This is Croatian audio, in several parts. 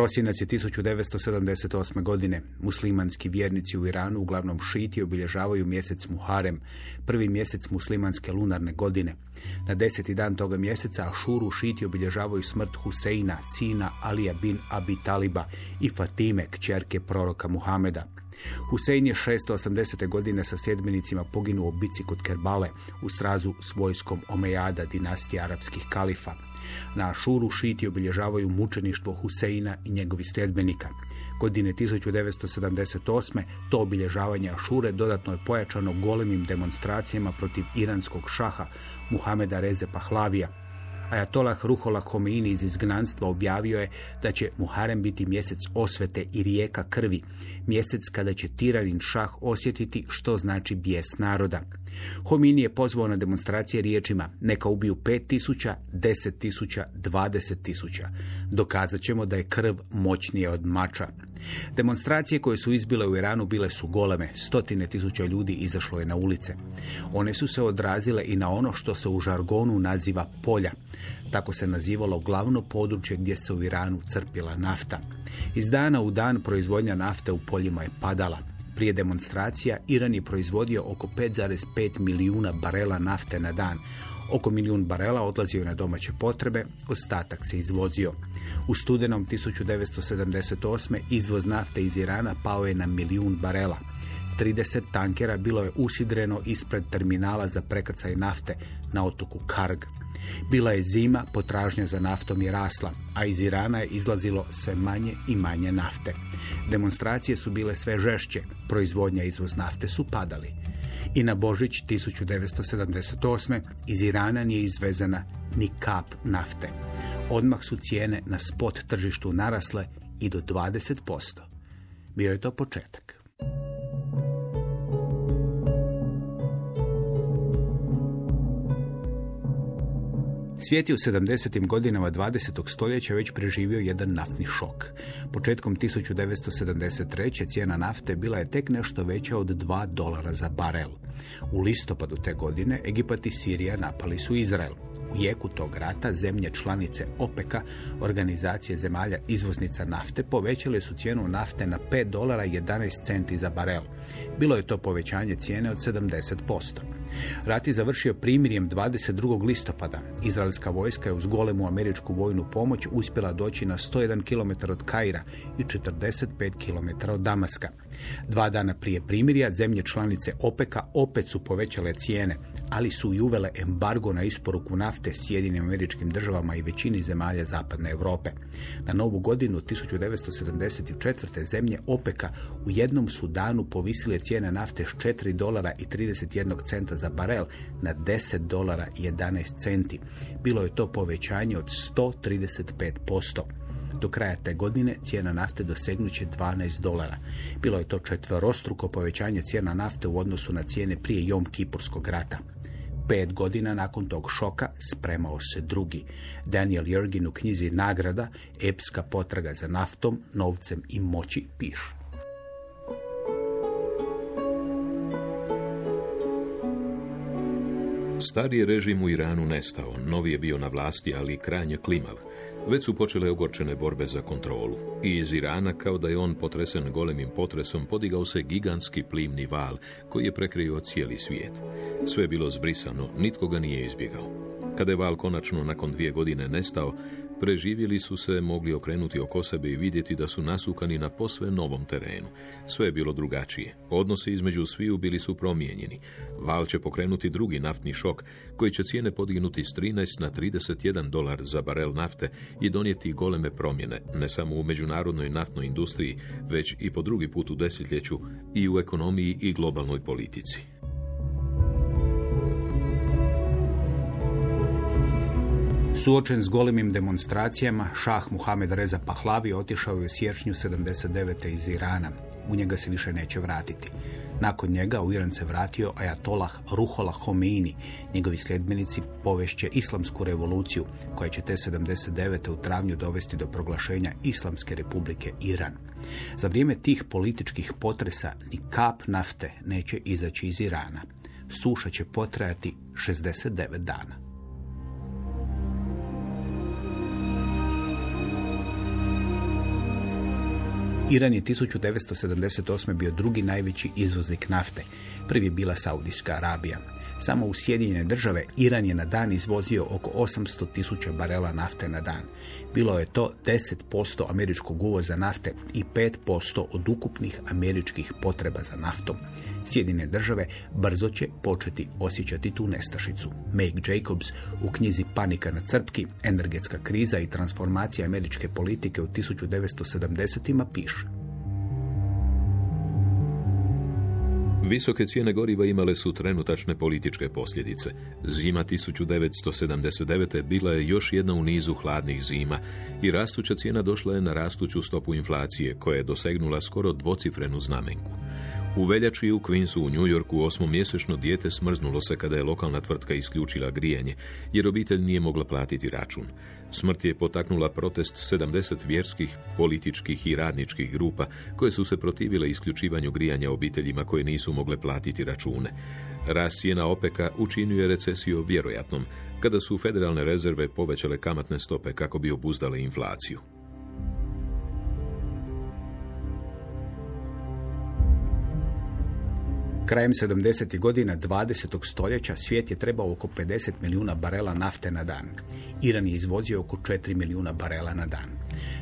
Prosinac je 1978. godine. Muslimanski vjernici u Iranu, uglavnom šiti, obilježavaju mjesec Muharem, prvi mjesec muslimanske lunarne godine. Na deseti dan toga mjeseca Ašuru šiti obilježavaju smrt Huseina, sina Alija bin Abi Taliba i Fatime, kćerke proroka Muhameda. Husein je 680. godine sa sljedbenicima poginuo u bici kod Kerbale u srazu s vojskom Omejada dinastije arapskih kalifa. Na Ašuru šiti obilježavaju mučeništvo Huseina i njegovih sljedbenika. Godine 1978. to obilježavanje Ašure dodatno je pojačano golemim demonstracijama protiv iranskog šaha Muhameda Reze Pahlavija. Ajatolah Ruhola Khomeini iz izgnanstva objavio je da će Muharem biti mjesec osvete i rijeka krvi, mjesec kada će tiranin šah osjetiti što znači bijes naroda. Khomeini je pozvao na demonstracije riječima neka ubiju 5000, 10.000, 20.000. Dokazat ćemo da je krv moćnija od mača. Demonstracije koje su izbile u Iranu bile su goleme, stotine tisuća ljudi izašlo je na ulice. One su se odrazile i na ono što se u žargonu naziva polja. Tako se nazivalo glavno područje gdje se u Iranu crpila nafta. Iz dana u dan proizvodnja nafte u poljima je padala. Prije demonstracija Iran je proizvodio oko 5,5 milijuna barela nafte na dan. Oko milijun barela odlazio je na domaće potrebe, ostatak se izvozio. U studenom 1978. izvoz nafte iz Irana pao je na milijun barela. 30 tankera bilo je usidreno ispred terminala za prekrcaj nafte na otoku Karg. Bila je zima, potražnja za naftom je rasla, a iz Irana je izlazilo sve manje i manje nafte. Demonstracije su bile sve žešće, proizvodnja i izvoz nafte su padali. I na Božić 1978. iz Irana nije izvezena ni kap nafte. Odmah su cijene na spot tržištu narasle i do 20%. Bio je to početak. Svijet je u 70. godinama 20. stoljeća već preživio jedan naftni šok. Početkom 1973. cijena nafte bila je tek nešto veća od 2 dolara za barel. U listopadu te godine Egipat i Sirija napali su Izrael. U jeku tog rata zemlje članice OPEC-a, organizacije zemalja izvoznica nafte, povećale su cijenu nafte na 5 dolara i 11 centi za barel. Bilo je to povećanje cijene od 70%. Rat je završio primirjem 22. listopada. Izraelska vojska je uz golemu američku vojnu pomoć uspjela doći na 101 km od Kaira i 45 km od Damaska. Dva dana prije primirja zemlje članice OPEC-a opet su povećale cijene, ali su i uvele embargo na isporuku nafte Sjedinim američkim državama i većini zemalja zapadne Europe. Na novu godinu 1974. zemlje OPEC-a u jednom su danu povisile cijene nafte s 4 dolara i 31 centa za barel na 10 dolara i 11 centi. Bilo je to povećanje od 135%. Do kraja te godine cijena nafte dosegnuće 12 dolara. Bilo je to četverostruko povećanje cijena nafte u odnosu na cijene prije Jom Kipurskog rata. Pet godina nakon tog šoka spremao se drugi. Daniel Jurgin u knjizi Nagrada, epska potraga za naftom, novcem i moći piše. Stari je režim u Iranu nestao, novi je bio na vlasti, ali krajnje klimav. Već su počele ogorčene borbe za kontrolu. I iz Irana, kao da je on potresen golemim potresom, podigao se gigantski plimni val koji je prekrio cijeli svijet. Sve je bilo zbrisano, nitko ga nije izbjegao. Kada je val konačno nakon dvije godine nestao, preživjeli su se mogli okrenuti oko sebe i vidjeti da su nasukani na posve novom terenu. Sve je bilo drugačije. Odnose između sviju bili su promijenjeni. Val će pokrenuti drugi naftni šok, koji će cijene podignuti s 13 na 31 dolar za barel nafte i donijeti goleme promjene, ne samo u međunarodnoj naftnoj industriji, već i po drugi put u desetljeću i u ekonomiji i globalnoj politici. Suočen s golemim demonstracijama, šah Muhamed Reza Pahlavi otišao je u siječnju 79. iz Irana. U njega se više neće vratiti. Nakon njega u Iran se vratio Ajatolah Ruhola Homeini. Njegovi sljedbenici povešće islamsku revoluciju koja će te 79. u travnju dovesti do proglašenja Islamske republike Iran. Za vrijeme tih političkih potresa ni kap nafte neće izaći iz Irana. Suša će potrajati 69 dana. Iran je 1978. bio drugi najveći izvoznik nafte. Prvi je bila Saudijska Arabija. Samo u Sjedinjene države Iran je na dan izvozio oko 800 tisuća barela nafte na dan. Bilo je to 10% američkog uvoza nafte i 5% od ukupnih američkih potreba za naftom. Sjedine države brzo će početi osjećati tu nestašicu. Meg Jacobs u knjizi Panika na crpki, energetska kriza i transformacija američke politike u 1970-ima piše. Visoke cijene goriva imale su trenutačne političke posljedice. Zima 1979. bila je još jedna u nizu hladnih zima i rastuća cijena došla je na rastuću stopu inflacije koja je dosegnula skoro dvocifrenu znamenku. U veljači u Queensu u New Yorku osmomjesečno dijete smrznulo se kada je lokalna tvrtka isključila grijanje, jer obitelj nije mogla platiti račun. Smrt je potaknula protest 70 vjerskih, političkih i radničkih grupa koje su se protivile isključivanju grijanja obiteljima koje nisu mogle platiti račune. Rast cijena opeka učinio je recesiju vjerojatnom, kada su federalne rezerve povećale kamatne stope kako bi obuzdale inflaciju. Krajem 70. godina 20. stoljeća svijet je trebao oko 50 milijuna barela nafte na dan. Iran je izvozio oko 4 milijuna barela na dan.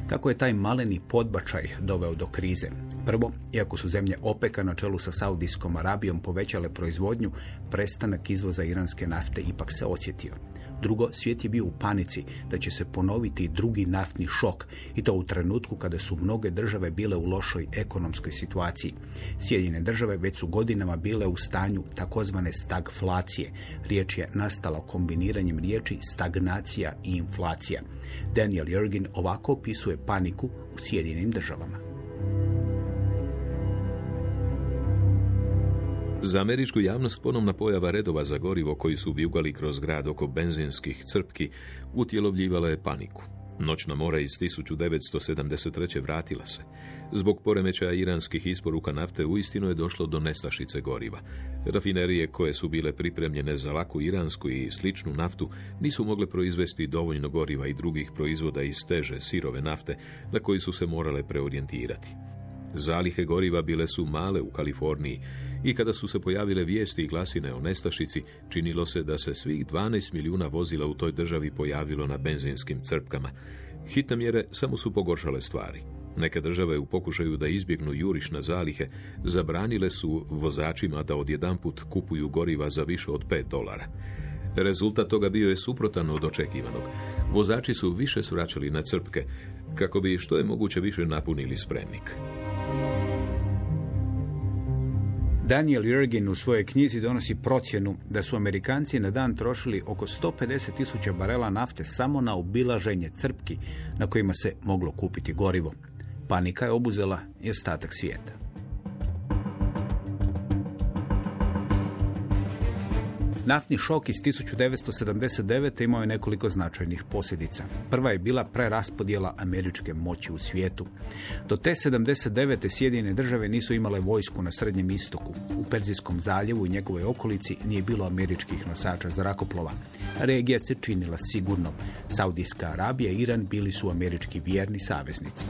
Kako je taj maleni podbačaj doveo do krize? Prvo, iako su zemlje OPEC-a na čelu sa Saudijskom Arabijom povećale proizvodnju, prestanak izvoza iranske nafte ipak se osjetio. Drugo, svijet je bio u panici da će se ponoviti drugi naftni šok i to u trenutku kada su mnoge države bile u lošoj ekonomskoj situaciji. Sjedine države već su godinama bile u stanju takozvane stagflacije. Riječ je nastala kombiniranjem riječi stagnacija i inflacija. Daniel Jurgin ovako opisuje paniku u Sjedinim državama. Za američku javnost ponovna pojava redova za gorivo koji su vijugali kroz grad oko benzinskih crpki utjelovljivala je paniku. Noćna mora iz 1973. vratila se. Zbog poremećaja iranskih isporuka nafte uistinu je došlo do nestašice goriva. Rafinerije koje su bile pripremljene za laku iransku i sličnu naftu nisu mogle proizvesti dovoljno goriva i drugih proizvoda iz teže sirove nafte na koji su se morale preorijentirati. Zalihe goriva bile su male u Kaliforniji i kada su se pojavile vijesti i glasine o nestašici, činilo se da se svih 12 milijuna vozila u toj državi pojavilo na benzinskim crpkama. Hitne mjere samo su pogoršale stvari. Neke države u pokušaju da izbjegnu juriš na zalihe zabranile su vozačima da odjedanput kupuju goriva za više od 5 dolara. Rezultat toga bio je suprotan od očekivanog. Vozači su više svraćali na crpke kako bi što je moguće više napunili spremnik. Daniel Jurgen u svojoj knjizi donosi procjenu da su Amerikanci na dan trošili oko 150 tisuća barela nafte samo na obilaženje crpki na kojima se moglo kupiti gorivo. Panika je obuzela i ostatak svijeta. Naftni šok iz 1979. imao je nekoliko značajnih posljedica. Prva je bila preraspodjela američke moći u svijetu. Do te 79. Sjedinjene države nisu imale vojsku na Srednjem istoku. U Perzijskom zaljevu i njegovoj okolici nije bilo američkih nosača zrakoplova. Regija se činila sigurnom. Saudijska Arabija i Iran bili su američki vjerni saveznici.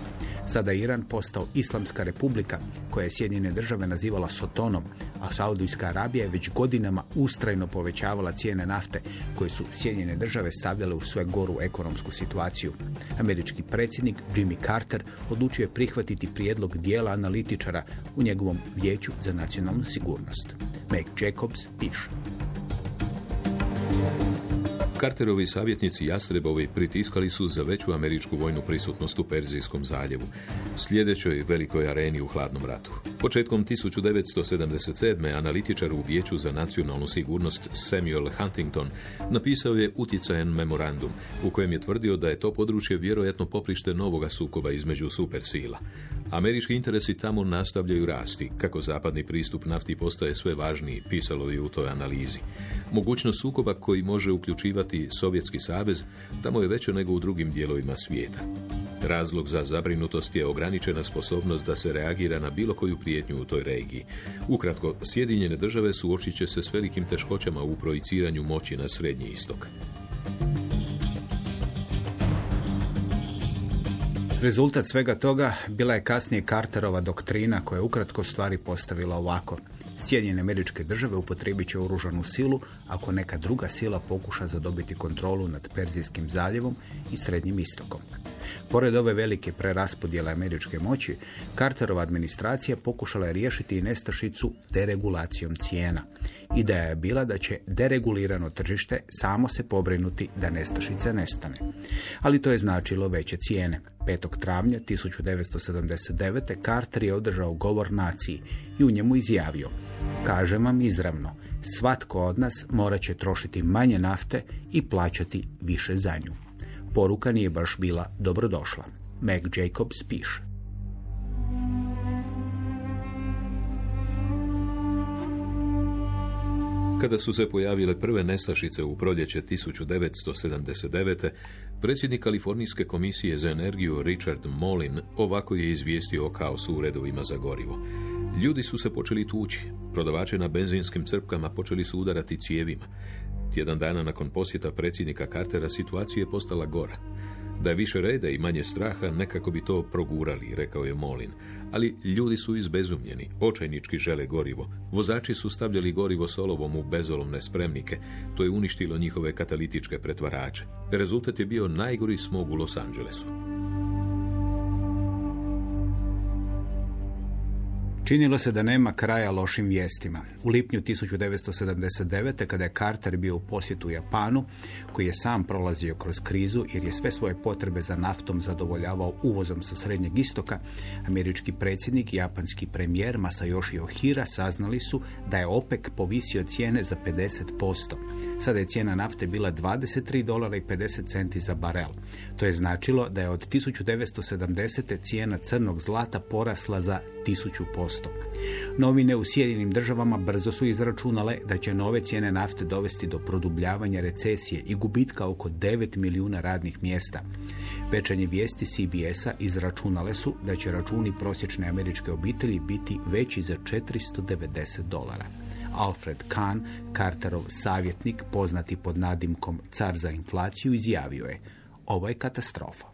Sada je Iran postao islamska republika koja je Sjedinjene države nazivala Sotonom, a Saudijska Arabija je već godinama ustrajno povećavala cijene nafte koje su Sjedinjene države stavljale u sve goru ekonomsku situaciju. Američki predsjednik Jimmy Carter odlučio je prihvatiti prijedlog dijela analitičara u njegovom vijeću za nacionalnu sigurnost. Meg Jacobs piše. Carterovi savjetnici Jastrebovi pritiskali su za veću američku vojnu prisutnost u Perzijskom zaljevu, sljedećoj velikoj areni u hladnom ratu. Početkom 1977. analitičar u Vijeću za nacionalnu sigurnost Samuel Huntington napisao je utjecajan memorandum u kojem je tvrdio da je to područje vjerojatno poprište novoga sukoba između supersila. Američki interesi tamo nastavljaju rasti, kako zapadni pristup nafti postaje sve važniji, pisalo je u toj analizi. Mogućnost sukoba koji može uključivati Sovjetski savez tamo je veće nego u drugim dijelovima svijeta. Razlog za zabrinutost je ograničena sposobnost da se reagira na bilo koju prijetnju u toj regiji. Ukratko, Sjedinjene države suočit će se s velikim teškoćama u projiciranju moći na Srednji istok. Rezultat svega toga bila je kasnije Carterova doktrina koja je ukratko stvari postavila ovako. Sjedinjene američke države upotrijebit će oružanu silu ako neka druga sila pokuša zadobiti kontrolu nad Perzijskim zaljevom i Srednjim istokom. Pored ove velike preraspodjele američke moći, Carterova administracija pokušala je riješiti i nestašicu deregulacijom cijena. Ideja je bila da će deregulirano tržište samo se pobrinuti da nestašice nestane. Ali to je značilo veće cijene. 5. travnja 1979. Carter je održao govor naciji i u njemu izjavio Kažem vam izravno, svatko od nas morat će trošiti manje nafte i plaćati više za nju. Poruka nije baš bila dobrodošla. Meg Jacobs piše. Kada su se pojavile prve nestašice u proljeće 1979. predsjednik Kalifornijske komisije za energiju Richard Molin ovako je izvijestio o kaosu u redovima za gorivo. Ljudi su se počeli tući. Prodavače na benzinskim crpkama počeli su udarati cijevima. Tjedan dana nakon posjeta predsjednika Cartera situacija je postala gora. Da je više reda i manje straha, nekako bi to progurali, rekao je Molin. Ali ljudi su izbezumljeni, očajnički žele gorivo. Vozači su stavljali gorivo solovom u bezolovne spremnike. To je uništilo njihove katalitičke pretvarače. Rezultat je bio najgori smog u Los Angelesu. Činilo se da nema kraja lošim vijestima. U lipnju 1979. kada je Carter bio u posjetu Japanu, koji je sam prolazio kroz krizu jer je sve svoje potrebe za naftom zadovoljavao uvozom sa Srednjeg istoka, američki predsjednik i japanski premijer Masayoshi Ohira saznali su da je OPEC povisio cijene za 50%. Sada je cijena nafte bila 23 dolara i 50 centi za barel. To je značilo da je od 1970. cijena crnog zlata porasla za 1000%. Novine u Sjedinim državama brzo su izračunale da će nove cijene nafte dovesti do produbljavanja recesije i gubitka oko 9 milijuna radnih mjesta. Večernje vijesti CBS-a izračunale su da će računi prosječne američke obitelji biti veći za 490 dolara. Alfred Kahn, Carterov savjetnik, poznati pod nadimkom car za inflaciju, izjavio je ovo je katastrofa.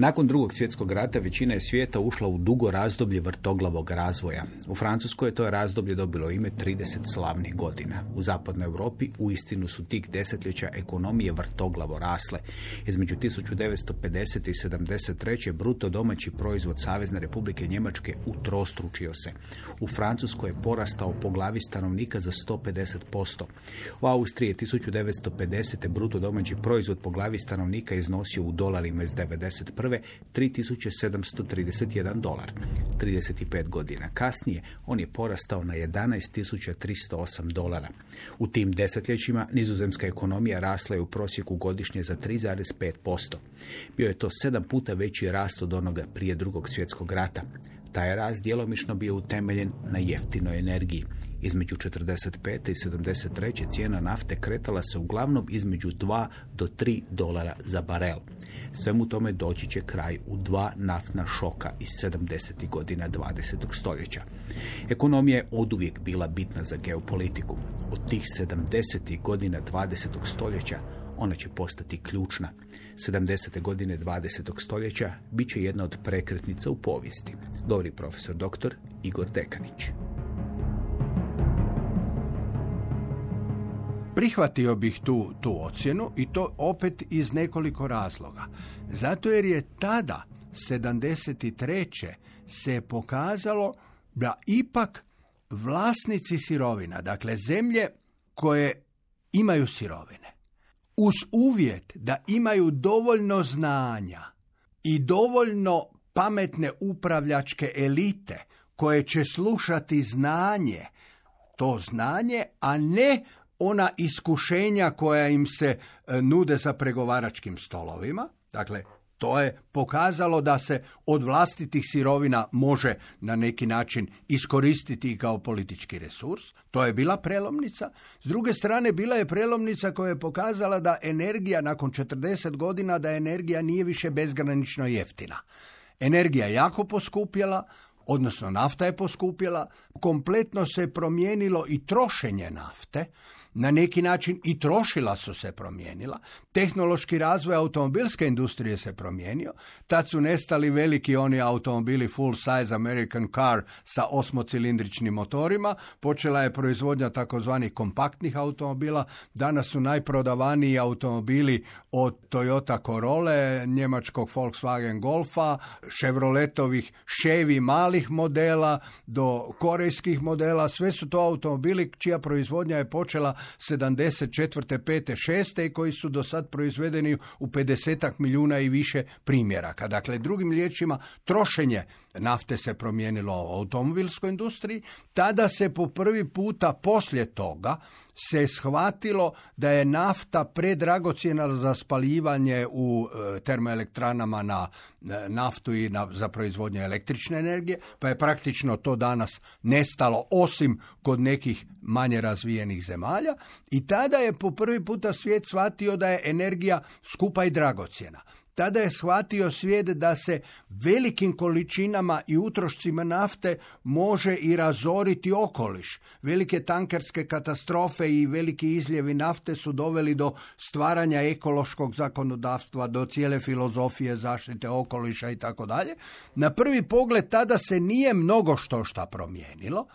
Nakon drugog svjetskog rata većina je svijeta ušla u dugo razdoblje vrtoglavog razvoja. U Francuskoj je to razdoblje dobilo ime 30 slavnih godina. U zapadnoj Europi uistinu su tih desetljeća ekonomije vrtoglavo rasle. Između 1950. i 73. bruto domaći proizvod Savezne republike Njemačke utrostručio se. U Francuskoj je porastao po glavi stanovnika za 150%. U Austriji je 1950. bruto domaći proizvod po glavi stanovnika iznosio u dolarima iz 91 3731 dolar. 35 godina kasnije on je porastao na 11.308 dolara. U tim desetljećima nizozemska ekonomija rasla je u prosjeku godišnje za 3,5%. Bio je to sedam puta veći rast od onoga prije drugog svjetskog rata. Taj rast djelomično bio utemeljen na jeftinoj energiji. Između 45. i 73. cijena nafte kretala se uglavnom između 2 do 3 dolara za barel. Svemu tome doći će kraj u dva naftna šoka iz 70. godina 20. stoljeća. Ekonomija je oduvijek bila bitna za geopolitiku. Od tih 70. godina 20. stoljeća ona će postati ključna. 70. godine 20. stoljeća bit će jedna od prekretnica u povijesti, govori profesor dr. Igor Dekanić. Prihvatio bih tu, tu ocjenu i to opet iz nekoliko razloga. Zato jer je tada, 73. se pokazalo da ipak vlasnici sirovina, dakle zemlje koje imaju sirovine, uz uvjet da imaju dovoljno znanja i dovoljno pametne upravljačke elite koje će slušati znanje, to znanje, a ne ona iskušenja koja im se e, nude za pregovaračkim stolovima. Dakle, to je pokazalo da se od vlastitih sirovina može na neki način iskoristiti kao politički resurs. To je bila prelomnica. S druge strane, bila je prelomnica koja je pokazala da energija nakon 40 godina, da energija nije više bezgranično jeftina. Energija je jako poskupjela, odnosno nafta je poskupjela, kompletno se promijenilo i trošenje nafte, na neki način i trošila su se promijenila. Tehnološki razvoj automobilske industrije se promijenio. Tad su nestali veliki oni automobili full size American car sa osmocilindričnim motorima. Počela je proizvodnja takozvanih kompaktnih automobila. Danas su najprodavaniji automobili od Toyota Corolla, njemačkog Volkswagen Golfa, Chevroletovih Chevy malih modela do korejskih modela. Sve su to automobili čija proizvodnja je počela 74. 5. 6. i koji su do sad proizvedeni u 50 milijuna i više primjeraka. Dakle, drugim riječima, trošenje nafte se promijenilo u automobilskoj industriji, tada se po prvi puta poslije toga se shvatilo da je nafta predragocjena za spaljivanje u e, termoelektranama na e, naftu i na, za proizvodnju električne energije, pa je praktično to danas nestalo osim kod nekih manje razvijenih zemalja i tada je po prvi puta svijet shvatio da je energija skupa i dragocjena. Tada je shvatio svijet da se velikim količinama i utrošcima nafte može i razoriti okoliš. Velike tankerske katastrofe i veliki izljevi nafte su doveli do stvaranja ekološkog zakonodavstva, do cijele filozofije zaštite okoliša i tako dalje. Na prvi pogled tada se nije mnogo što šta promijenilo,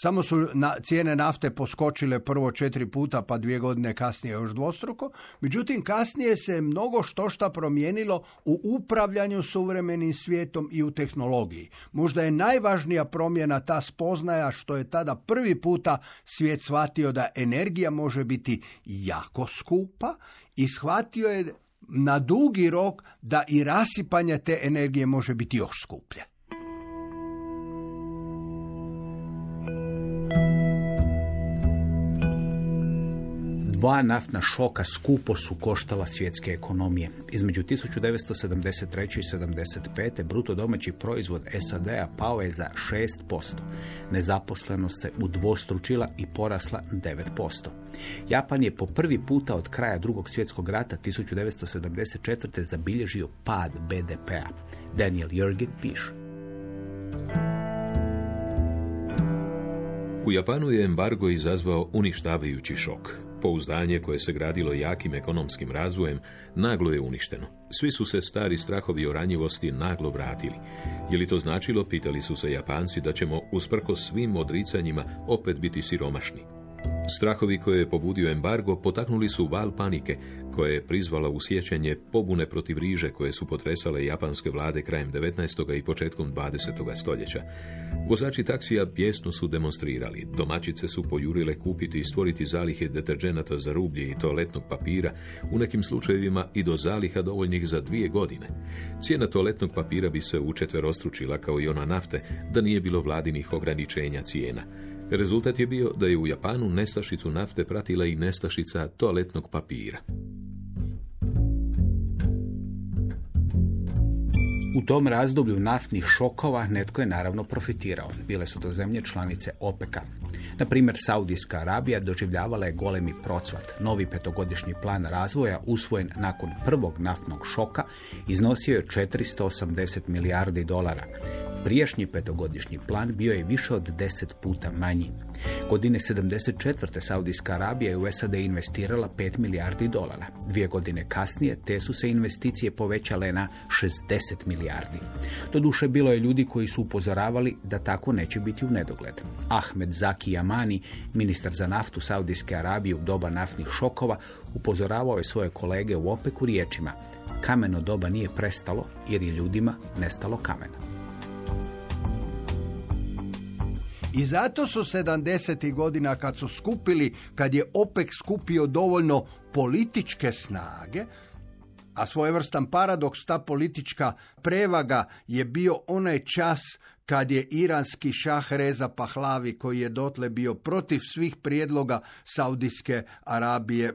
samo su na, cijene nafte poskočile prvo četiri puta, pa dvije godine kasnije još dvostruko. Međutim, kasnije se mnogo što šta promijenilo u upravljanju suvremenim svijetom i u tehnologiji. Možda je najvažnija promjena ta spoznaja što je tada prvi puta svijet shvatio da energija može biti jako skupa i shvatio je na dugi rok da i rasipanje te energije može biti još skuplje. Dva naftna šoka skupo su koštala svjetske ekonomije. Između 1973. i 75. bruto domaći proizvod SAD-a pao je za 6%. Nezaposlenost se udvostručila i porasla 9%. Japan je po prvi puta od kraja drugog svjetskog rata 1974. zabilježio pad BDP-a. Daniel Jurgen piše. U Japanu je embargo izazvao uništavajući šok. Pouzdanje koje se gradilo jakim ekonomskim razvojem naglo je uništeno. Svi su se stari strahovi o ranjivosti naglo vratili. Je li to značilo, pitali su se Japanci, da ćemo usprko svim odricanjima opet biti siromašni? Strahovi koje je pobudio embargo potaknuli su val panike koje je prizvala u sjećanje pobune protiv riže koje su potresale japanske vlade krajem 19. i početkom 20. stoljeća. Vozači taksija pjesno su demonstrirali, domaćice su pojurile kupiti i stvoriti zalihe deterđenata za rublje i toaletnog papira, u nekim slučajevima i do zaliha dovoljnih za dvije godine. Cijena toaletnog papira bi se učetverostručila kao i ona nafte da nije bilo vladinih ograničenja cijena. Rezultat je bio da je u Japanu nestašicu nafte pratila i nestašica toaletnog papira. U tom razdoblju naftnih šokova netko je naravno profitirao. Bile su to zemlje članice OPEC-a. Na primjer, Saudijska Arabija doživljavala je golemi procvat. Novi petogodišnji plan razvoja usvojen nakon prvog naftnog šoka iznosio je 480 milijardi dolara. Prijašnji petogodišnji plan bio je više od deset puta manji. Godine 74. Saudijska Arabija je u SAD investirala 5 milijardi dolara. Dvije godine kasnije te su se investicije povećale na 60 milijardi. Doduše bilo je ljudi koji su upozoravali da tako neće biti u nedogled. Ahmed Zaki Yamani, ministar za naftu Saudijske Arabije u doba naftnih šokova, upozoravao je svoje kolege u opeku riječima Kameno doba nije prestalo jer je ljudima nestalo kamena. I zato su 70. godina kad su skupili, kad je OPEC skupio dovoljno političke snage, a svojevrstan paradoks, ta politička prevaga je bio onaj čas kad je iranski šah Reza Pahlavi, koji je dotle bio protiv svih prijedloga Saudijske Arabije,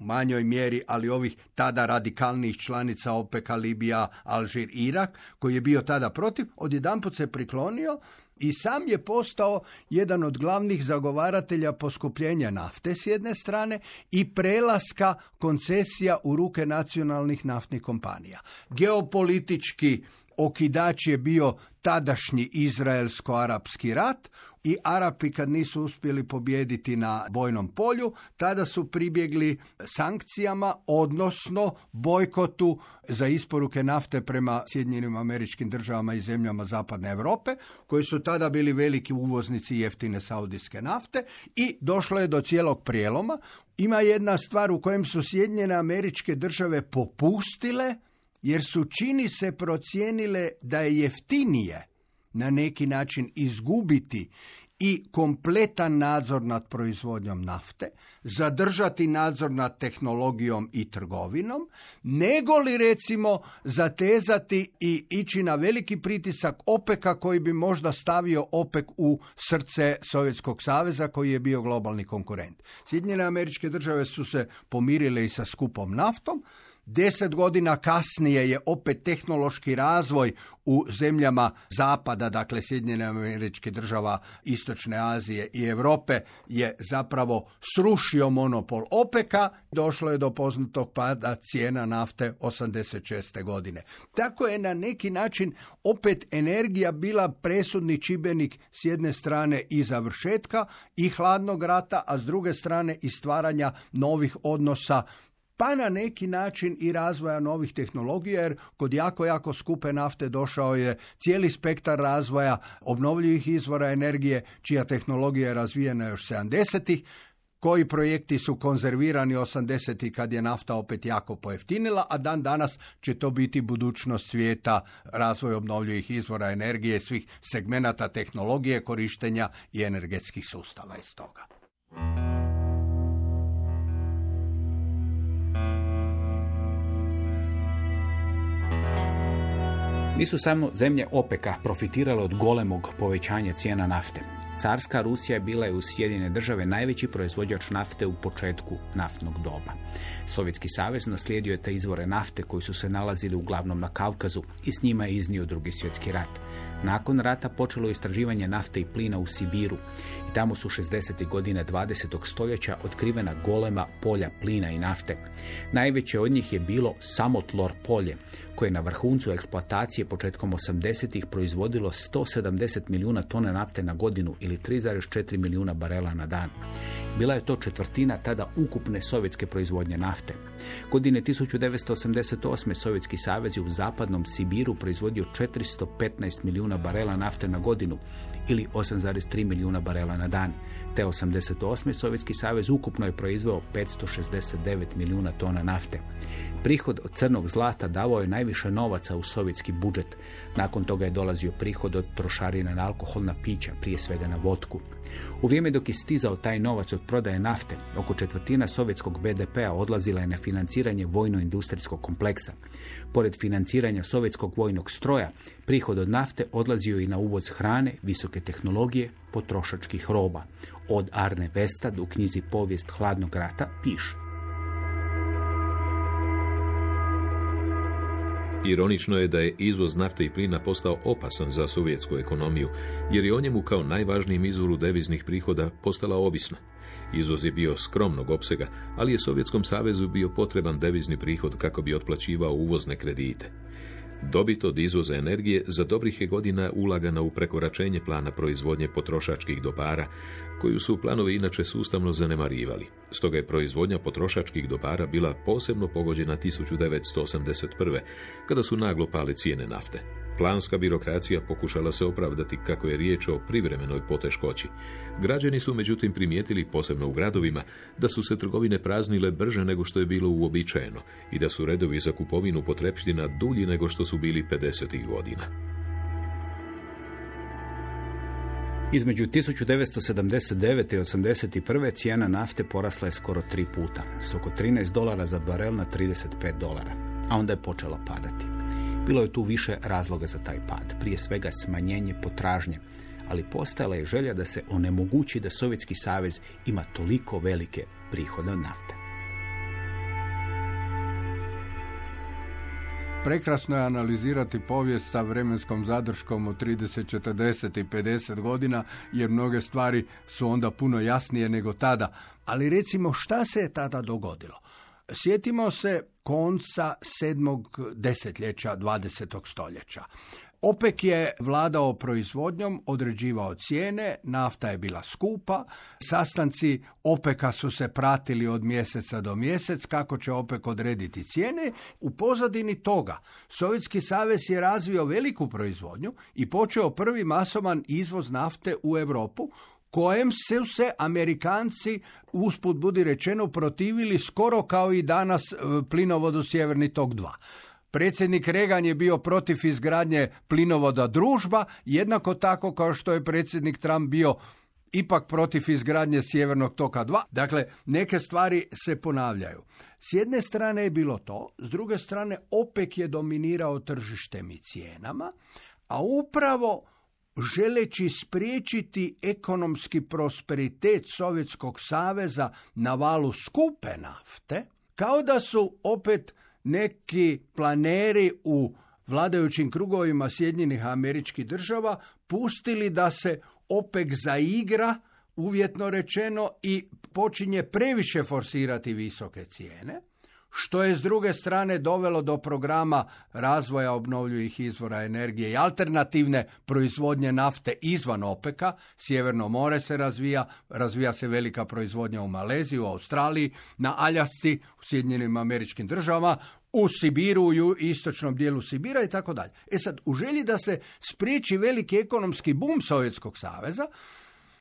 manjoj mjeri, ali ovih tada radikalnih članica OPEC, Libija, Alžir, Irak, koji je bio tada protiv, odjedanput se priklonio i sam je postao jedan od glavnih zagovaratelja poskupljenja nafte s jedne strane i prelaska koncesija u ruke nacionalnih naftnih kompanija. Geopolitički okidač je bio tadašnji izraelsko-arapski rat i Arapi kad nisu uspjeli pobijediti na bojnom polju, tada su pribjegli sankcijama, odnosno bojkotu za isporuke nafte prema Sjedinjenim američkim državama i zemljama zapadne Europe, koji su tada bili veliki uvoznici jeftine saudijske nafte i došlo je do cijelog prijeloma. Ima jedna stvar u kojem su Sjedinjene američke države popustile, jer su čini se procijenile da je jeftinije na neki način izgubiti i kompletan nadzor nad proizvodnjom nafte, zadržati nadzor nad tehnologijom i trgovinom, nego li recimo zatezati i ići na veliki pritisak OPEC-a koji bi možda stavio OPEC u srce Sovjetskog saveza koji je bio globalni konkurent. Sjedinjene američke države su se pomirile i sa skupom naftom, Deset godina kasnije je opet tehnološki razvoj u zemljama zapada, dakle Sjedinjene američke država, Istočne Azije i Europe je zapravo srušio monopol OPEKA, došlo je do poznatog pada cijena nafte 86. godine. Tako je na neki način opet energija bila presudni čibenik s jedne strane i završetka i hladnog rata, a s druge strane i stvaranja novih odnosa pa na neki način i razvoja novih tehnologija, jer kod jako, jako skupe nafte došao je cijeli spektar razvoja obnovljivih izvora energije, čija tehnologija je razvijena još 70-ih, koji projekti su konzervirani 80 kad je nafta opet jako pojeftinila, a dan danas će to biti budućnost svijeta, razvoj obnovljivih izvora energije, svih segmenata tehnologije, korištenja i energetskih sustava iz toga. Nisu samo zemlje OPEC-a profitirale od golemog povećanja cijena nafte. Carska Rusija bila je u Sjedine države najveći proizvođač nafte u početku naftnog doba. Sovjetski savez naslijedio je te izvore nafte koji su se nalazili uglavnom na Kavkazu i s njima je iznio drugi svjetski rat. Nakon rata počelo istraživanje nafte i plina u Sibiru i tamo su 60. godine 20. stoljeća otkrivena golema polja plina i nafte. Najveće od njih je bilo Samotlor polje, koje je na vrhuncu eksploatacije početkom 80-ih proizvodilo 170 milijuna tona nafte na godinu ili 3,4 milijuna barela na dan. Bila je to četvrtina tada ukupne sovjetske proizvodnje nafte. Godine 1988. Sovjetski savez je u zapadnom Sibiru proizvodio 415 milijuna barela nafte na godinu ili 8,3 milijuna barela na dan. Te 88. Sovjetski savez ukupno je proizveo 569 milijuna tona nafte. Prihod od crnog zlata davao je najviše novaca u sovjetski budžet. Nakon toga je dolazio prihod od trošarina na alkoholna pića, prije svega na vodku. U vrijeme dok je stizao taj novac od prodaje nafte, oko četvrtina sovjetskog BDP-a odlazila je na financiranje vojno-industrijskog kompleksa. Pored financiranja sovjetskog vojnog stroja, prihod od nafte odlazio i na uvoz hrane, visoke tehnologije, potrošačkih roba. Od Arne Vestad u knjizi Povijest hladnog rata piše. Ironično je da je izvoz nafte i plina postao opasan za sovjetsku ekonomiju, jer je o njemu kao najvažnijem izvoru deviznih prihoda postala ovisna. Izvoz je bio skromnog opsega, ali je Sovjetskom savezu bio potreban devizni prihod kako bi otplaćivao uvozne kredite. Dobit od izvoza energije za dobrih je godina ulagana u prekoračenje plana proizvodnje potrošačkih dobara, koju su planovi inače sustavno zanemarivali. Stoga je proizvodnja potrošačkih dobara bila posebno pogođena 1981. kada su naglo pale cijene nafte. Planska birokracija pokušala se opravdati kako je riječ o privremenoj poteškoći. Građani su međutim primijetili, posebno u gradovima, da su se trgovine praznile brže nego što je bilo uobičajeno i da su redovi za kupovinu potrepština dulji nego što su bili 50. godina. Između 1979. i 81. cijena nafte porasla je skoro tri puta, s oko 13 dolara za barel na 35 dolara, a onda je počela padati. Bilo je tu više razloga za taj pad, prije svega smanjenje potražnje, ali postojala je želja da se onemogući da Sovjetski savez ima toliko velike prihode od nafte. Prekrasno je analizirati povijest sa vremenskom zadrškom od 30, 40 i 50 godina, jer mnoge stvari su onda puno jasnije nego tada. Ali recimo šta se je tada dogodilo? Sjetimo se konca sedmog desetljeća 20. stoljeća. OPEC je vladao proizvodnjom, određivao cijene, nafta je bila skupa, sastanci OPEC-a su se pratili od mjeseca do mjesec kako će OPEC odrediti cijene. U pozadini toga Sovjetski savez je razvio veliku proizvodnju i počeo prvi masovan izvoz nafte u Europu kojem su se Amerikanci usput budi rečeno protivili skoro kao i danas e, plinovodu Sjeverni tok 2. Predsjednik Reagan je bio protiv izgradnje plinovoda družba, jednako tako kao što je predsjednik Trump bio ipak protiv izgradnje Sjevernog toka 2. Dakle, neke stvari se ponavljaju. S jedne strane je bilo to, s druge strane OPEC je dominirao tržištem i cijenama, a upravo želeći spriječiti ekonomski prosperitet Sovjetskog saveza na valu skupe nafte, kao da su opet neki planeri u vladajućim krugovima Sjedinjenih američkih država pustili da se OPEC zaigra, uvjetno rečeno, i počinje previše forsirati visoke cijene, što je s druge strane dovelo do programa razvoja obnovljivih izvora energije i alternativne proizvodnje nafte izvan OPEC-a. Sjeverno more se razvija, razvija se velika proizvodnja u Maleziji, u Australiji, na Aljasci, u Sjedinjenim američkim državama, u Sibiru, u istočnom dijelu Sibira i tako dalje. E sad, u želji da se spriječi veliki ekonomski bum Sovjetskog saveza,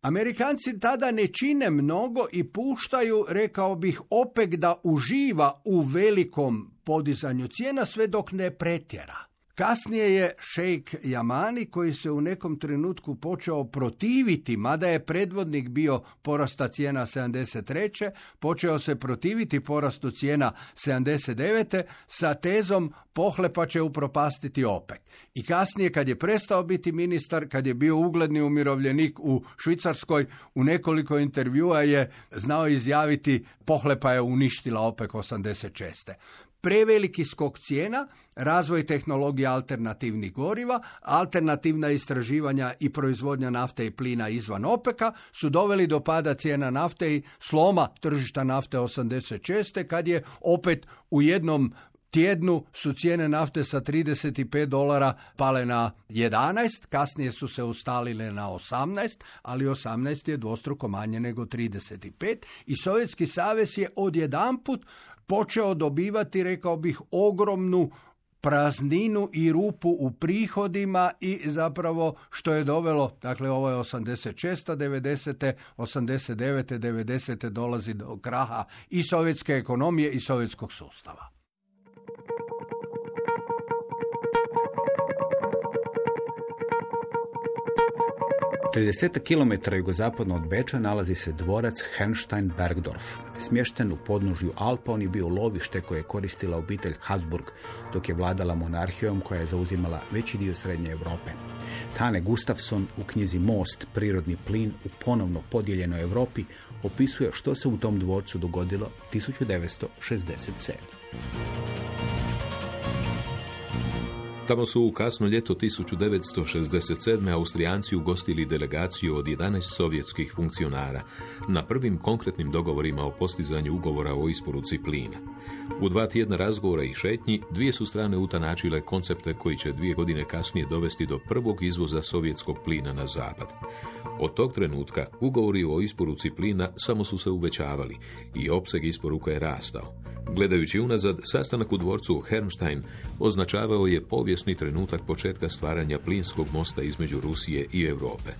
Amerikanci tada ne čine mnogo i puštaju, rekao bih, opek da uživa u velikom podizanju cijena sve dok ne pretjera. Kasnije je šejk Jamani koji se u nekom trenutku počeo protiviti, mada je predvodnik bio porasta cijena 73. počeo se protiviti porastu cijena 79. sa tezom pohlepa će upropastiti OPEC. I kasnije kad je prestao biti ministar, kad je bio ugledni umirovljenik u Švicarskoj, u nekoliko intervjua je znao izjaviti pohlepa je uništila OPEC 86 preveliki skok cijena, razvoj tehnologije alternativnih goriva, alternativna istraživanja i proizvodnja nafte i plina izvan OPEC-a su doveli do pada cijena nafte i sloma tržišta nafte 86. kad je opet u jednom tjednu su cijene nafte sa 35 dolara pale na 11, kasnije su se ustalile na 18, ali 18 je dvostruko manje nego 35 i Sovjetski savez je odjedanput počeo dobivati, rekao bih, ogromnu prazninu i rupu u prihodima i zapravo što je dovelo, dakle ovo je 86. 90. 89. 90. dolazi do kraha i sovjetske ekonomije i sovjetskog sustava. 30 km jugozapadno od Beča nalazi se dvorac Hernstein-Bergdorf. Smješten u podnožju Alpa, on je bio lovište koje je koristila obitelj Habsburg, dok je vladala monarhijom koja je zauzimala veći dio Srednje Europe. Tane Gustafsson u knjizi Most, prirodni plin u ponovno podijeljenoj Europi opisuje što se u tom dvorcu dogodilo 1967. Tamo su u kasno ljeto 1967. Austrijanci ugostili delegaciju od 11 sovjetskih funkcionara na prvim konkretnim dogovorima o postizanju ugovora o isporuci plina. U dva tjedna razgovora i šetnji, dvije su strane utanačile koncepte koji će dvije godine kasnije dovesti do prvog izvoza sovjetskog plina na zapad. Od tog trenutka ugovori o isporuci plina samo su se uvećavali i opseg isporuka je rastao. Gledajući unazad, sastanak u dvorcu Hermstein označavao je povijesni trenutak početka stvaranja plinskog mosta između Rusije i Europe.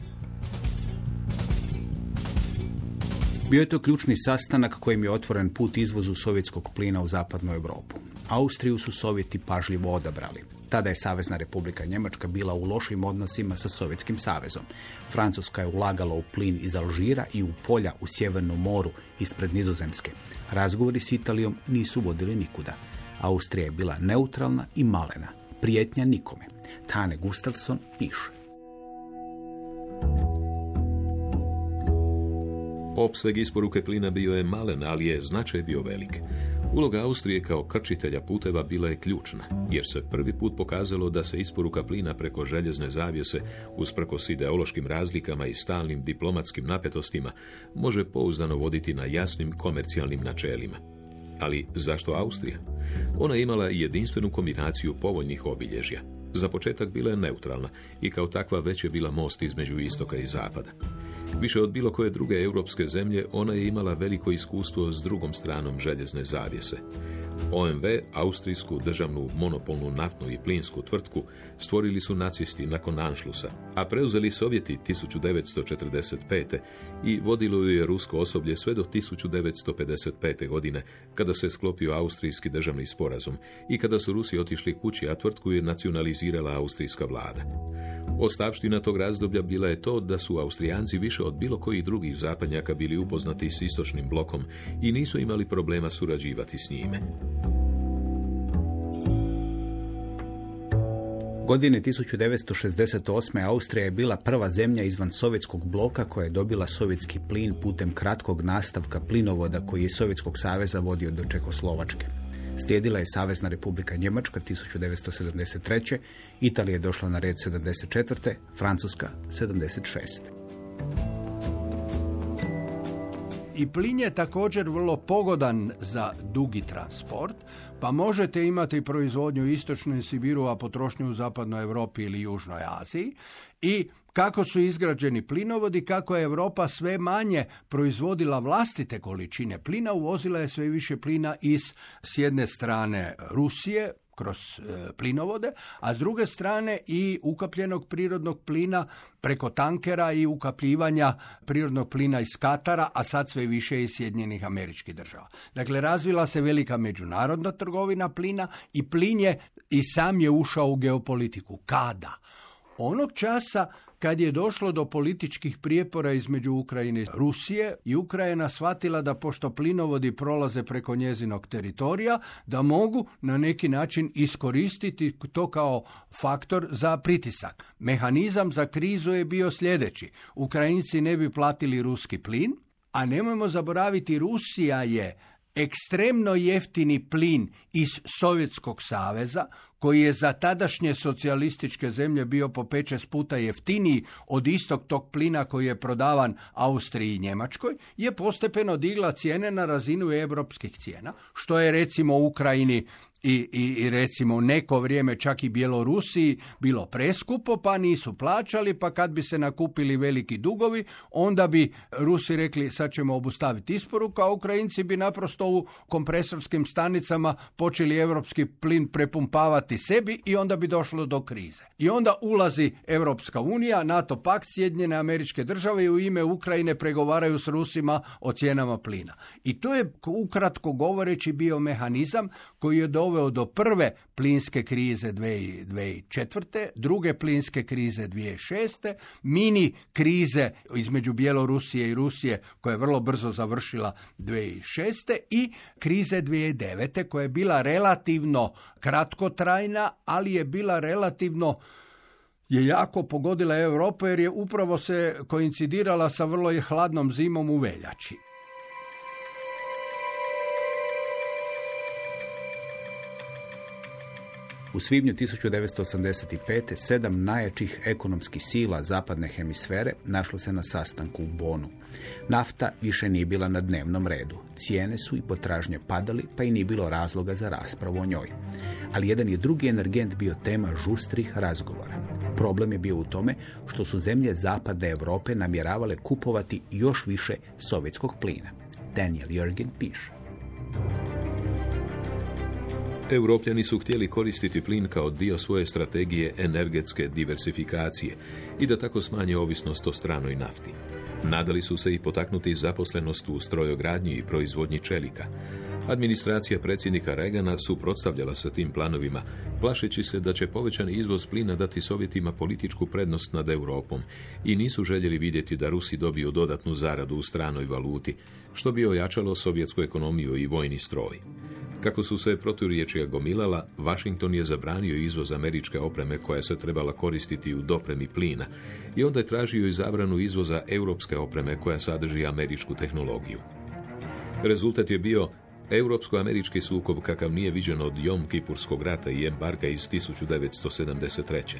Bio je to ključni sastanak kojim je otvoren put izvozu sovjetskog plina u zapadnu Europu. Austriju su Sovjeti pažljivo odabrali. Tada je Savezna republika Njemačka bila u lošim odnosima sa Sovjetskim savezom. Francuska je ulagala u plin iz Alžira i u polja u Sjevernom moru ispred Nizozemske. Razgovori s Italijom nisu vodili nikuda. Austrija je bila neutralna i malena. Prijetnja nikome. Tane Gustafsson piše. Opseg isporuke plina bio je malen, ali je značaj bio velik. Uloga Austrije kao krčitelja puteva bila je ključna, jer se prvi put pokazalo da se isporuka plina preko željezne zavjese, usprkos ideološkim razlikama i stalnim diplomatskim napetostima, može pouzdano voditi na jasnim komercijalnim načelima. Ali zašto Austrija? Ona je imala jedinstvenu kombinaciju povoljnih obilježja. Za početak bila je neutralna i kao takva već je bila most između istoka i zapada. Više od bilo koje druge europske zemlje, ona je imala veliko iskustvo s drugom stranom željezne zavjese. OMV, austrijsku državnu monopolnu naftnu i plinsku tvrtku, stvorili su nacisti nakon Anšlusa, a preuzeli Sovjeti 1945. i vodilo ju je rusko osoblje sve do 1955. godine, kada se sklopio austrijski državni sporazum i kada su Rusi otišli kući, a tvrtku je nacionalizirala austrijska vlada. Ostavština tog razdoblja bila je to da su Austrijanci više od bilo kojih drugih zapadnjaka bili upoznati s istočnim blokom i nisu imali problema surađivati s njime. Godine 1968. Austrija je bila prva zemlja izvan sovjetskog bloka koja je dobila sovjetski plin putem kratkog nastavka plinovoda koji je Sovjetskog saveza vodio do Čekoslovačke. Slijedila je Savezna republika Njemačka 1973. Italija je došla na red 74. Francuska 76. I plin je također vrlo pogodan za dugi transport, pa možete imati proizvodnju u Sibiru, a potrošnju u zapadnoj Europi ili južnoj Aziji. I kako su izgrađeni plinovodi, kako je Europa sve manje proizvodila vlastite količine plina, uvozila je sve više plina iz s jedne strane Rusije, kroz e, plinovode, a s druge strane i ukapljenog prirodnog plina preko tankera i ukapljivanja prirodnog plina iz Katara, a sad sve više iz Sjedinjenih američkih država. Dakle, razvila se velika međunarodna trgovina plina i plin je i sam je ušao u geopolitiku. Kada? Onog časa kad je došlo do političkih prijepora između Ukrajine i Rusije i Ukrajina shvatila da pošto plinovodi prolaze preko njezinog teritorija, da mogu na neki način iskoristiti to kao faktor za pritisak. Mehanizam za krizu je bio sljedeći. Ukrajinci ne bi platili ruski plin, a nemojmo zaboraviti Rusija je ekstremno jeftini plin iz Sovjetskog saveza koji je za tadašnje socijalističke zemlje bio po 5 puta jeftiniji od istog tog plina koji je prodavan Austriji i Njemačkoj, je postepeno digla cijene na razinu europskih cijena, što je recimo Ukrajini i, i, i recimo neko vrijeme čak i Bjelorusiji bilo preskupo pa nisu plaćali pa kad bi se nakupili veliki dugovi onda bi Rusi rekli sad ćemo obustaviti isporuku a Ukrajinci bi naprosto u kompresorskim stanicama počeli europski plin prepumpavati sebi i onda bi došlo do krize. I onda ulazi Europska unija, NATO pakt, Sjedinjene američke države i u ime Ukrajine pregovaraju s Rusima o cijenama plina. I to je ukratko govoreći bio mehanizam koji je doveo do prve plinske krize 2004. druge plinske krize 2006. mini krize između Bjelorusije i Rusije koja je vrlo brzo završila 2006. i krize 2009. koja je bila relativno kratkotrajna, ali je bila relativno je jako pogodila Europu jer je upravo se koincidirala sa vrlo hladnom zimom u veljači. U svibnju 1985. sedam najjačih ekonomskih sila zapadne hemisfere našlo se na sastanku u Bonu. Nafta više nije bila na dnevnom redu. Cijene su i potražnje padali, pa i nije bilo razloga za raspravu o njoj. Ali jedan je drugi energent bio tema žustrih razgovora. Problem je bio u tome što su zemlje zapadne Europe namjeravale kupovati još više sovjetskog plina. Daniel Jurgen piše. Europljani su htjeli koristiti plin kao dio svoje strategije energetske diversifikacije i da tako smanje ovisnost o stranoj nafti. Nadali su se i potaknuti zaposlenost u strojogradnji i proizvodnji čelika. Administracija predsjednika Regana suprotstavljala se tim planovima, plašeći se da će povećani izvoz plina dati Sovjetima političku prednost nad Europom i nisu željeli vidjeti da Rusi dobiju dodatnu zaradu u stranoj valuti, što bi ojačalo sovjetsku ekonomiju i vojni stroj. Kako su se proturječija gomilala, Washington je zabranio izvoz američke opreme koja se trebala koristiti u dopremi plina i onda je tražio i zabranu izvoza europske opreme koja sadrži američku tehnologiju. Rezultat je bio Europsko-američki sukob kakav nije viđen od Jom Kipurskog rata i embarga iz 1973.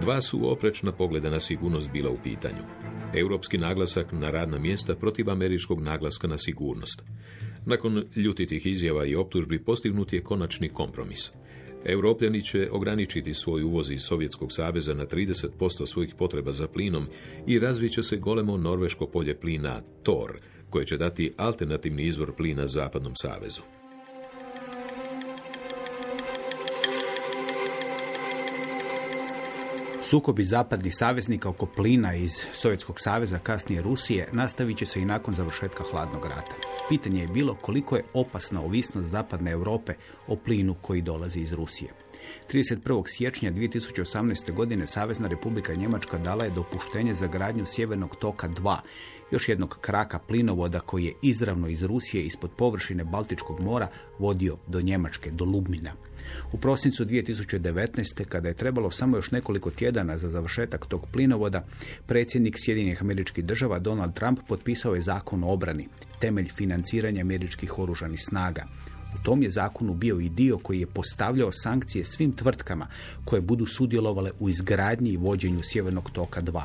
Dva su oprečna pogleda na sigurnost bila u pitanju. Europski naglasak na radna mjesta protiv američkog naglaska na sigurnost. Nakon ljutitih izjava i optužbi postignut je konačni kompromis. Europljani će ograničiti svoj uvoz iz Sovjetskog saveza na 30% svojih potreba za plinom i razviće se golemo norveško polje plina Thor, koje će dati alternativni izvor plina Zapadnom savezu. Sukobi zapadnih saveznika oko plina iz Sovjetskog saveza, kasnije Rusije, nastavit će se i nakon završetka hladnog rata. Pitanje je bilo koliko je opasna ovisnost zapadne Europe o plinu koji dolazi iz Rusije. 31. siječnja 2018. godine Savezna Republika Njemačka dala je dopuštenje za gradnju Sjevernog toka 2 još jednog kraka plinovoda koji je izravno iz Rusije ispod površine Baltičkog mora vodio do Njemačke, do Lubmina. U prosincu 2019. kada je trebalo samo još nekoliko tjedana za završetak tog plinovoda, predsjednik Sjedinjenih američkih država Donald Trump potpisao je zakon o obrani, temelj financiranja američkih oružanih snaga. U tom je zakonu bio i dio koji je postavljao sankcije svim tvrtkama koje budu sudjelovale u izgradnji i vođenju Sjevernog toka 2.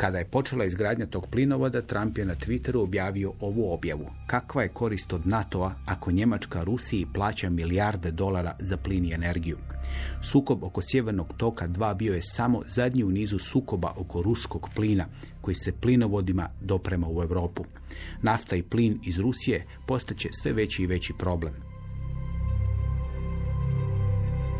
Kada je počela izgradnja tog plinovoda, Trump je na Twitteru objavio ovu objavu. Kakva je korist od NATO-a ako Njemačka Rusiji plaća milijarde dolara za plin i energiju? Sukob oko Sjevernog toka 2 bio je samo zadnji u nizu sukoba oko ruskog plina koji se plinovodima doprema u Europu. Nafta i plin iz Rusije postaće sve veći i veći problem.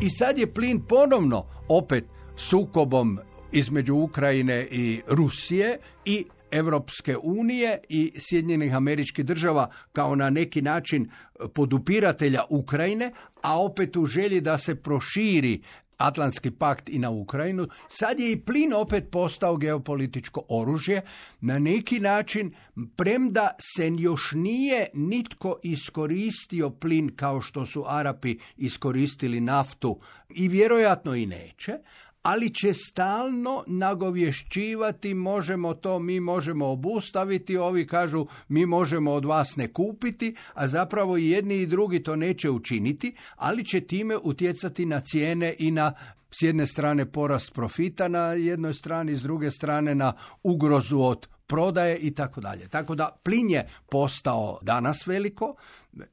I sad je plin ponovno opet sukobom između Ukrajine i Rusije i Europske unije i Sjedinjenih američkih država kao na neki način podupiratelja Ukrajine, a opet u želji da se proširi Atlantski pakt i na Ukrajinu, sad je i plin opet postao geopolitičko oružje. Na neki način, premda se još nije nitko iskoristio plin kao što su Arapi iskoristili naftu i vjerojatno i neće, ali će stalno nagovješćivati možemo to, mi možemo obustaviti, ovi kažu mi možemo od vas ne kupiti, a zapravo i jedni i drugi to neće učiniti, ali će time utjecati na cijene i na s jedne strane porast profita na jednoj strani, s druge strane na ugrozu od prodaje i tako dalje. Tako da plin je postao danas veliko,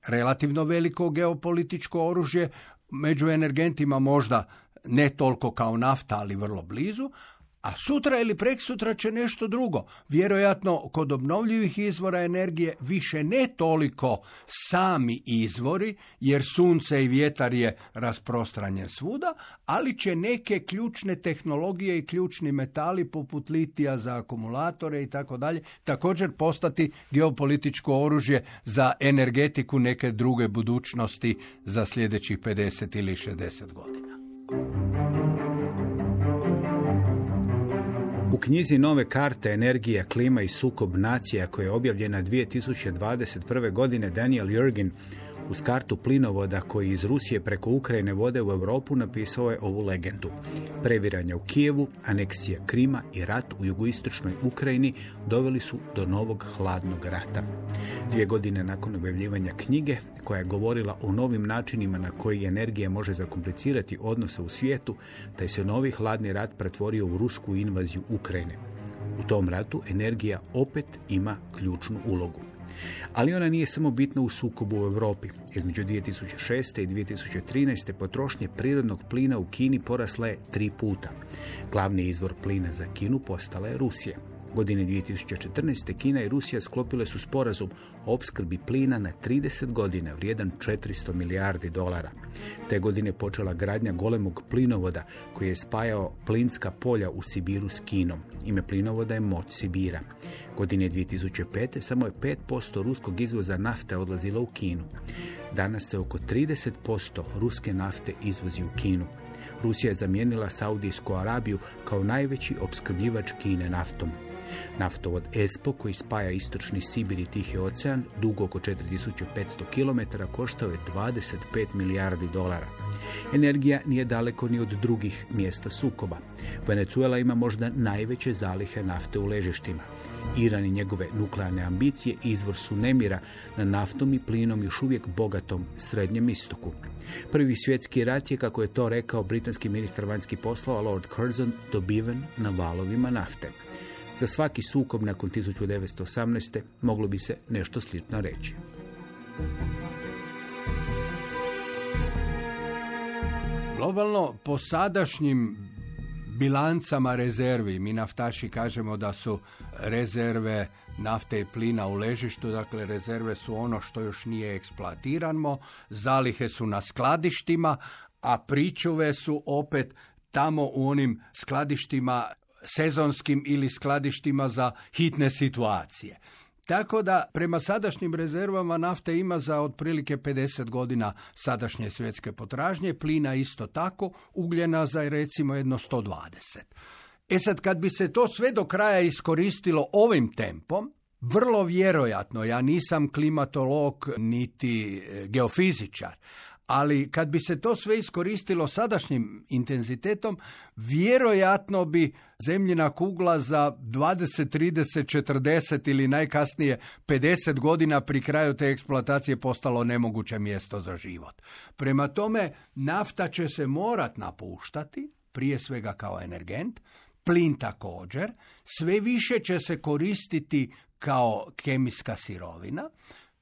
relativno veliko geopolitičko oružje, među energentima možda ne toliko kao nafta, ali vrlo blizu, a sutra ili prek sutra će nešto drugo. Vjerojatno kod obnovljivih izvora energije više ne toliko sami izvori, jer sunce i vjetar je rasprostranjen svuda, ali će neke ključne tehnologije i ključni metali poput litija za akumulatore i tako dalje također postati geopolitičko oružje za energetiku neke druge budućnosti za sljedećih 50 ili 60 godina. U knjizi Nove karte energija, klima i sukob nacija koja je objavljena 2021. godine Daniel Jurgin Uz kartu plinovoda koji iz Rusije preko Ukrajine vode u Europu napisao je ovu legendu. Previranja u Kijevu, aneksija Krima i rat u jugoistočnoj Ukrajini doveli su do novog hladnog rata. Dvije godine nakon objavljivanja knjige, koja je govorila o novim načinima na koji energija može zakomplicirati odnose u svijetu, taj se novi hladni rat pretvorio u rusku invaziju Ukrajine. U tom ratu energija opet ima ključnu ulogu. Ali ona nije samo bitna u sukobu u Europi. Između 2006. i 2013. potrošnje prirodnog plina u Kini porasla je tri puta. Glavni izvor plina za Kinu postala je Rusija. Godine 2014. Kina i Rusija sklopile su sporazum o opskrbi plina na 30 godina, vrijedan 400 milijardi dolara. Te godine počela gradnja golemog plinovoda koji je spajao plinska polja u Sibiru s Kinom. Ime plinovoda je Moć Sibira. Godine 2005. samo je 5% ruskog izvoza nafte odlazilo u Kinu. Danas se oko 30% ruske nafte izvozi u Kinu. Rusija je zamijenila Saudijsku Arabiju kao najveći opskrbljivač Kine naftom. Naftovod ESPO koji spaja istočni Sibir i Tihi ocean, dugo oko 4500 km, koštao je 25 milijardi dolara. Energija nije daleko ni od drugih mjesta sukoba. Venezuela ima možda najveće zalihe nafte u ležištima. Iran i njegove nuklearne ambicije izvor su nemira na naftom i plinom još uvijek bogatom srednjem istoku. Prvi svjetski rat je, kako je to rekao britanski ministar vanjskih poslova Lord Curzon, dobiven na valovima nafte. Za svaki sukob nakon 1918. moglo bi se nešto slično reći. Globalno, po sadašnjim bilancama rezervi, mi naftaši kažemo da su rezerve nafte i plina u ležištu, dakle rezerve su ono što još nije eksploatirano, zalihe su na skladištima, a pričuve su opet tamo u onim skladištima sezonskim ili skladištima za hitne situacije. Tako da prema sadašnjim rezervama nafte ima za otprilike 50 godina sadašnje svjetske potražnje, plina isto tako, ugljena za recimo jedno 120. E sad kad bi se to sve do kraja iskoristilo ovim tempom, vrlo vjerojatno, ja nisam klimatolog niti e, geofizičar, ali kad bi se to sve iskoristilo sadašnjim intenzitetom, vjerojatno bi zemljina kugla za 20, 30, 40 ili najkasnije 50 godina pri kraju te eksploatacije postalo nemoguće mjesto za život. Prema tome, nafta će se morat napuštati, prije svega kao energent, plin također, sve više će se koristiti kao kemijska sirovina,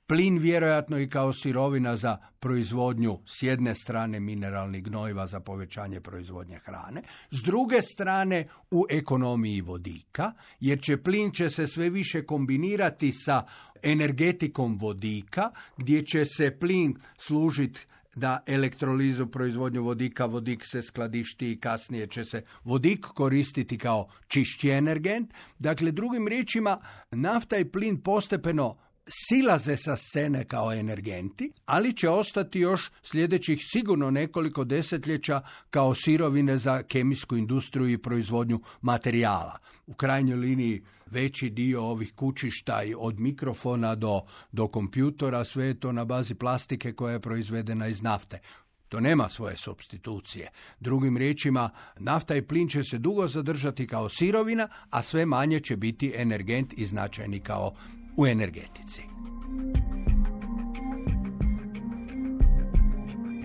Plin vjerojatno i kao sirovina za proizvodnju s jedne strane mineralnih gnojiva za povećanje proizvodnje hrane, s druge strane u ekonomiji vodika, jer će plin će se sve više kombinirati sa energetikom vodika, gdje će se plin služiti da elektrolizu proizvodnju vodika, vodik se skladišti i kasnije će se vodik koristiti kao čišći energent. Dakle, drugim riječima, nafta i plin postepeno silaze sa scene kao energenti, ali će ostati još sljedećih sigurno nekoliko desetljeća kao sirovine za kemijsku industriju i proizvodnju materijala. U krajnjoj liniji veći dio ovih kućišta i od mikrofona do, do kompjutora, sve je to na bazi plastike koja je proizvedena iz nafte. To nema svoje substitucije. Drugim riječima, nafta i plin će se dugo zadržati kao sirovina, a sve manje će biti energent i značajni kao u energetici.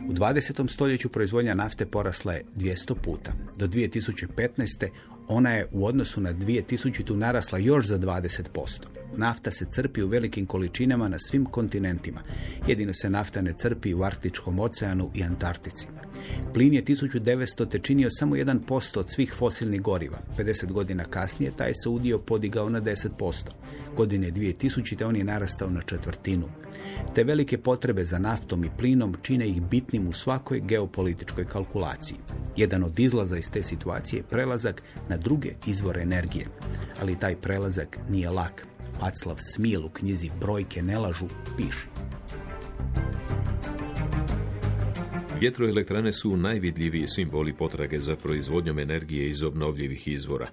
U 20. stoljeću proizvodnja nafte porasla je 200 puta. Do 2015. ona je u odnosu na 2000. narasla još za 20%. Nafta se crpi u velikim količinama na svim kontinentima. Jedino se nafta ne crpi u Arktičkom oceanu i Antarktici. Plin je 1900. te činio samo 1% od svih fosilnih goriva. 50 godina kasnije taj se udio podigao na 10%. Godine 2000. on je narastao na četvrtinu. Te velike potrebe za naftom i plinom čine ih bitnim u svakoj geopolitičkoj kalkulaciji. Jedan od izlaza iz te situacije je prelazak na druge izvore energije. Ali taj prelazak nije lak. Paclav Smil u knjizi Brojke ne lažu piše. Vjetroelektrane su najvidljiviji simboli potrage za proizvodnjom energije iz obnovljivih izvora,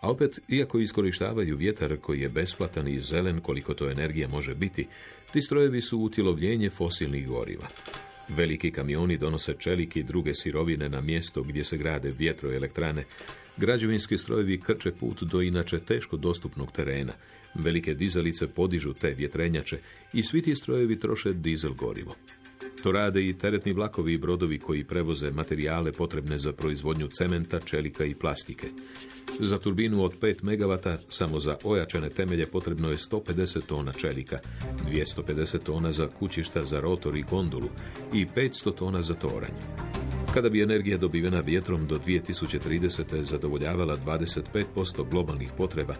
A opet, iako iskorištavaju vjetar koji je besplatan i zelen koliko to energije može biti, ti strojevi su utjelovljenje fosilnih goriva. Veliki kamioni donose čelik i druge sirovine na mjesto gdje se grade vjetroelektrane. Građevinski strojevi krče put do inače teško dostupnog terena. Velike dizalice podižu te vjetrenjače i svi ti strojevi troše dizel gorivo. To rade i teretni vlakovi i brodovi koji prevoze materijale potrebne za proizvodnju cementa, čelika i plastike. Za turbinu od 5 MW samo za ojačane temelje potrebno je 150 tona čelika, 250 tona za kućišta za rotor i gondolu i 500 tona za toranj. Kada bi energija dobivena vjetrom do 2030. zadovoljavala 25% globalnih potreba,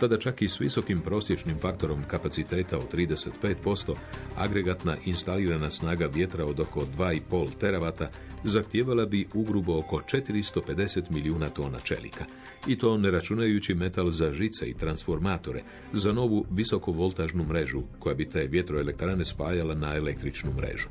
tada čak i s visokim prosječnim faktorom kapaciteta od 35%, agregatna instalirana snaga vjetra od oko 2,5 teravata zahtijevala bi ugrubo oko 450 milijuna tona čelika. I to ne računajući metal za žice i transformatore, za novu visokovoltažnu mrežu koja bi te vjetroelektrane spajala na električnu mrežu.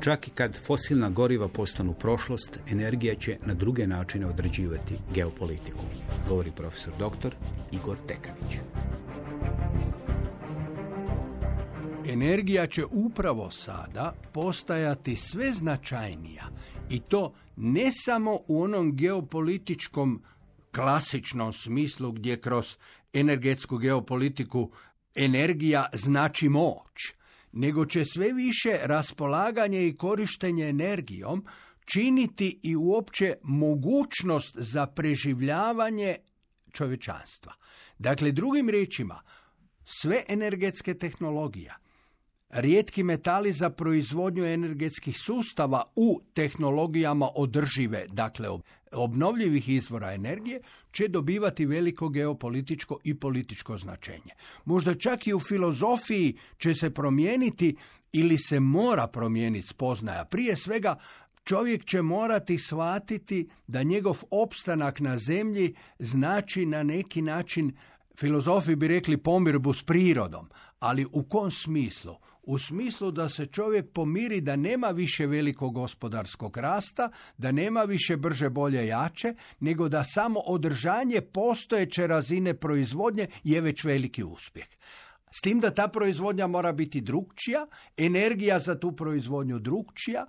Čak i kad fosilna goriva postanu prošlost, energija će na druge načine određivati geopolitiku, govori profesor dr. Igor Tekanić. Energija će upravo sada postajati sve značajnija i to ne samo u onom geopolitičkom klasičnom smislu gdje kroz energetsku geopolitiku energija znači moć, nego će sve više raspolaganje i korištenje energijom činiti i uopće mogućnost za preživljavanje čovječanstva. Dakle, drugim riječima, sve energetske tehnologija, rijetki metali za proizvodnju energetskih sustava u tehnologijama održive, dakle obnovljivih izvora energije, će dobivati veliko geopolitičko i političko značenje. Možda čak i u filozofiji će se promijeniti ili se mora promijeniti spoznaja. Prije svega čovjek će morati shvatiti da njegov opstanak na zemlji znači na neki način Filozofi bi rekli pomirbu s prirodom, ali u kom smislu? U smislu da se čovjek pomiri da nema više velikog gospodarskog rasta, da nema više brže, bolje, jače, nego da samo održanje postojeće razine proizvodnje je već veliki uspjeh. S tim da ta proizvodnja mora biti drugčija, energija za tu proizvodnju drugčija,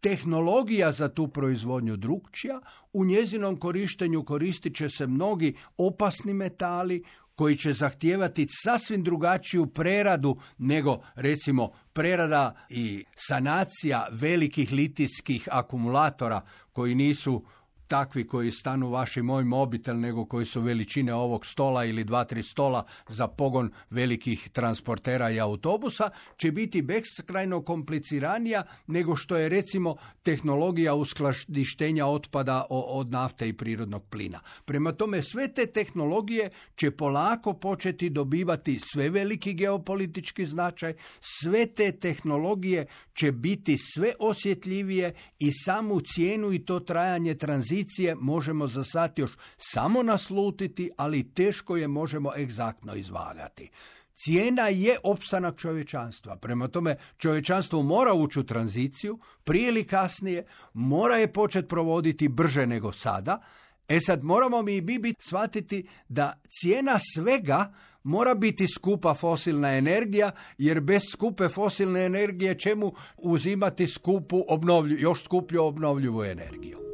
tehnologija za tu proizvodnju drugčija, u njezinom korištenju koristit će se mnogi opasni metali, koji će zahtijevati sasvim drugačiju preradu nego recimo prerada i sanacija velikih litijskih akumulatora koji nisu takvi koji stanu vaši moj mobitel, nego koji su veličine ovog stola ili dva, tri stola za pogon velikih transportera i autobusa, će biti beskrajno kompliciranija nego što je recimo tehnologija uskladištenja otpada od nafte i prirodnog plina. Prema tome sve te tehnologije će polako početi dobivati sve veliki geopolitički značaj, sve te tehnologije će biti sve osjetljivije i samu cijenu i to trajanje tranzicije možemo za sad još samo naslutiti, ali teško je možemo egzaktno izvagati. Cijena je opstanak čovječanstva. Prema tome, čovječanstvo mora ući u tranziciju, prije ili kasnije, mora je početi provoditi brže nego sada. E sad, moramo mi i biti shvatiti da cijena svega mora biti skupa fosilna energija, jer bez skupe fosilne energije čemu uzimati skupu obnovlju, još skuplju obnovljivu energiju.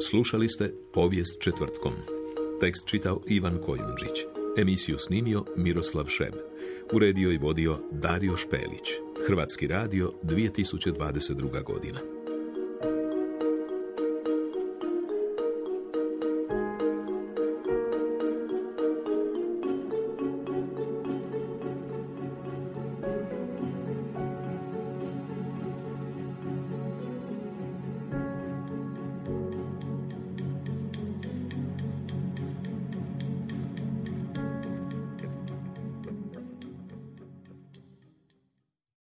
Slušali ste povijest četvrtkom. Tekst čitao Ivan Kojundžić. Emisiju snimio Miroslav Šeb. Uredio i vodio Dario Špelić. Hrvatski radio 2022. godina.